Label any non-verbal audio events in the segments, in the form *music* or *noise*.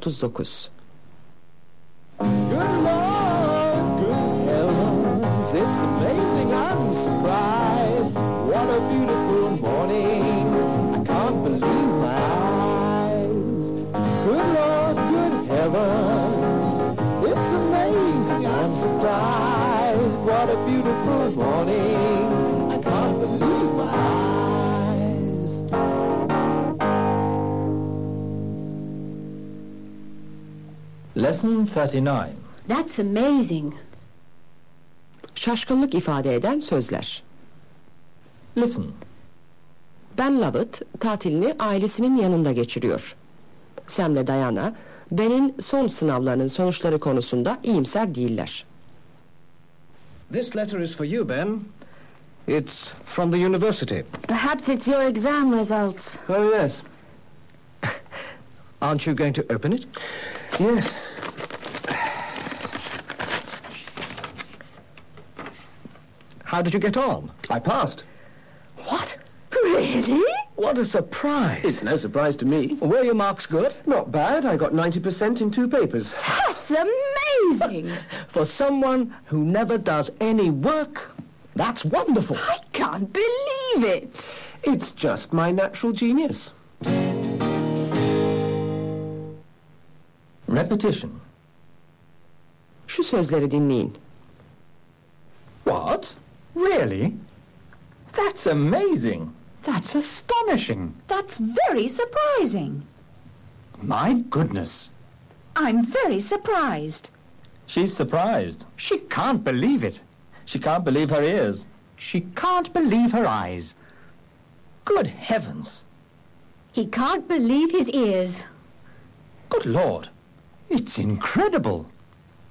39 Good Lord, good heavens, it's amazing, I'm surprised. What a beautiful morning, I can't believe my eyes. Good Lord, good heavens, it's amazing, I'm surprised. What a beautiful Lesson 39. That's amazing. Şaşkınlık ifade eden sözler. Listen. Ben Lovett tatilini ailesinin yanında geçiriyor. Sam'le Diana, Ben'in son sınavlarının sonuçları konusunda iyimser değiller. This letter is for you, Ben. It's from the university. Perhaps it's your exam results. Oh, yes. *laughs* Aren't you going to open it? Yes. How did you get on? I passed. What? Really? What a surprise. It's no surprise to me. Were your marks good? Not bad. I got 90% in two papers. That's amazing. *laughs* For someone who never does any work, that's wonderful. I can't believe it. It's just my natural genius. Repetition. Şu sözleri dinleyin. What? Really? That's amazing. That's astonishing. That's very surprising. My goodness. I'm very surprised. She's surprised. She can't believe it. She can't believe her ears. She can't believe her eyes. Good heavens. He can't believe his ears. Good Lord. It's incredible.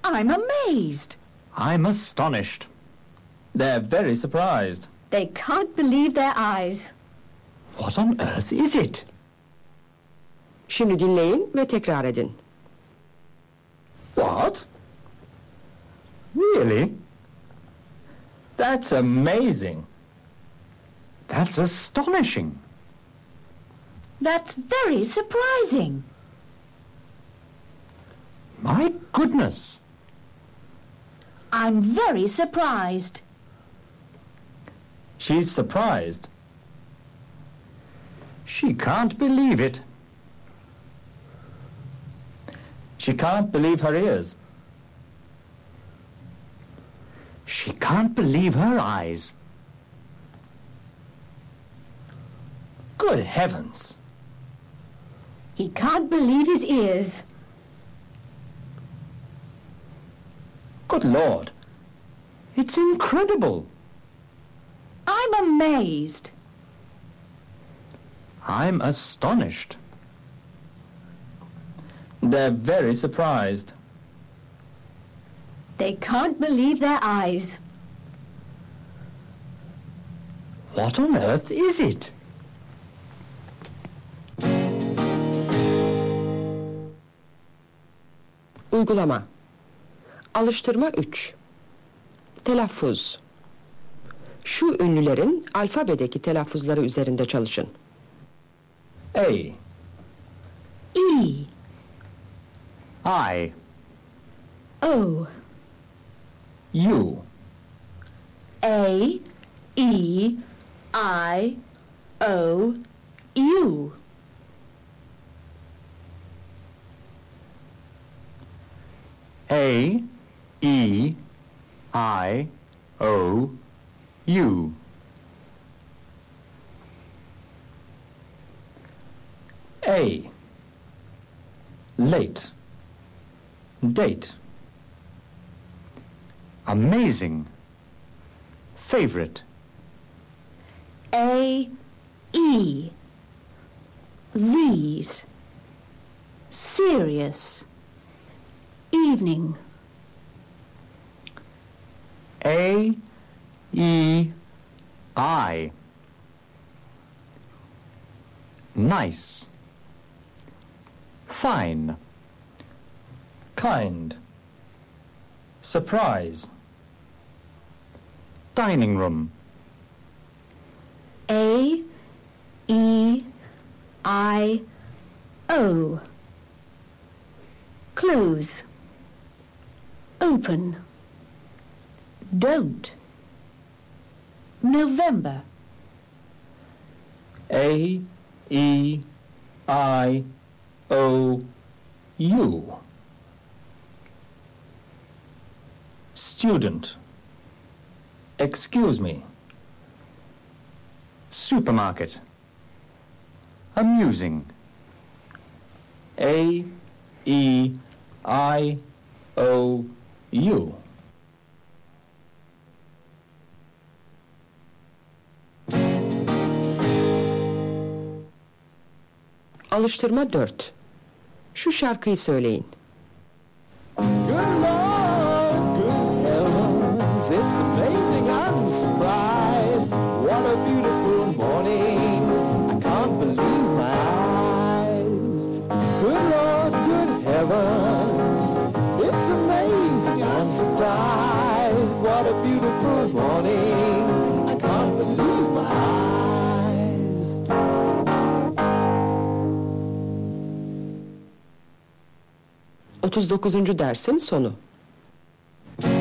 I'm amazed. I'm astonished. They're very surprised. They can't believe their eyes. What on earth is it? Şimdi dinleyin ve tekrar edin. What? Really? That's amazing. That's astonishing. That's very surprising. My goodness. I'm very surprised. She's surprised. She can't believe it. She can't believe her ears. She can't believe her eyes. Good heavens. He can't believe his ears. Good Lord. It's incredible. I'm amazed. I'm astonished. They're very surprised. They can't believe their eyes. What on earth is it? Uygulama. Alıştırma 3. Telaffuz. Şu ünlülerin alfabedeki telaffuzları üzerinde çalışın. A. E. I. O. You. A. E. I. O. U. A. E. I. O. U. A. Late. Date. Amazing. Favorite. A. E. These. Serious. Evening. A. E. I. Nice. Fine. Kind. Surprise. Dining room. A. E. I. O. Close. Open. Don't. November. A E I O U. Student. Excuse me. Supermarket. Amusing. A E I O U. Alıştırma 4. Şu şarkıyı söyleyin. 39. dersin sonu.